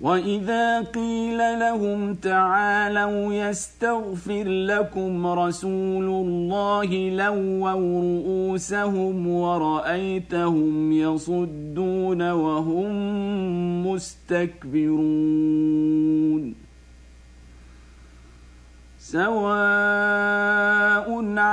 واذا قيل لهم تعالوا يستغفر لكم رسول الله لووا رؤوسهم ورايتهم يصدون وهم مستكبرون سواء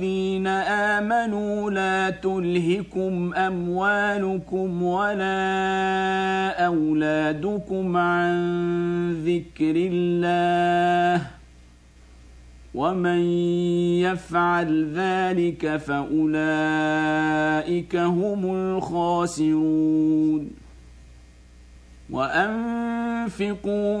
الذين آمنوا لا تلهكم أموالكم ولا أولادكم عن ذكر الله ومن يفعل ذلك فأولئك هم الخاسرون وأنفقوا